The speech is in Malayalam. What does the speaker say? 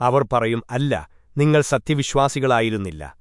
അവർ പറയും അല്ല നിങ്ങൾ സത്യവിശ്വാസികളായിരുന്നില്ല.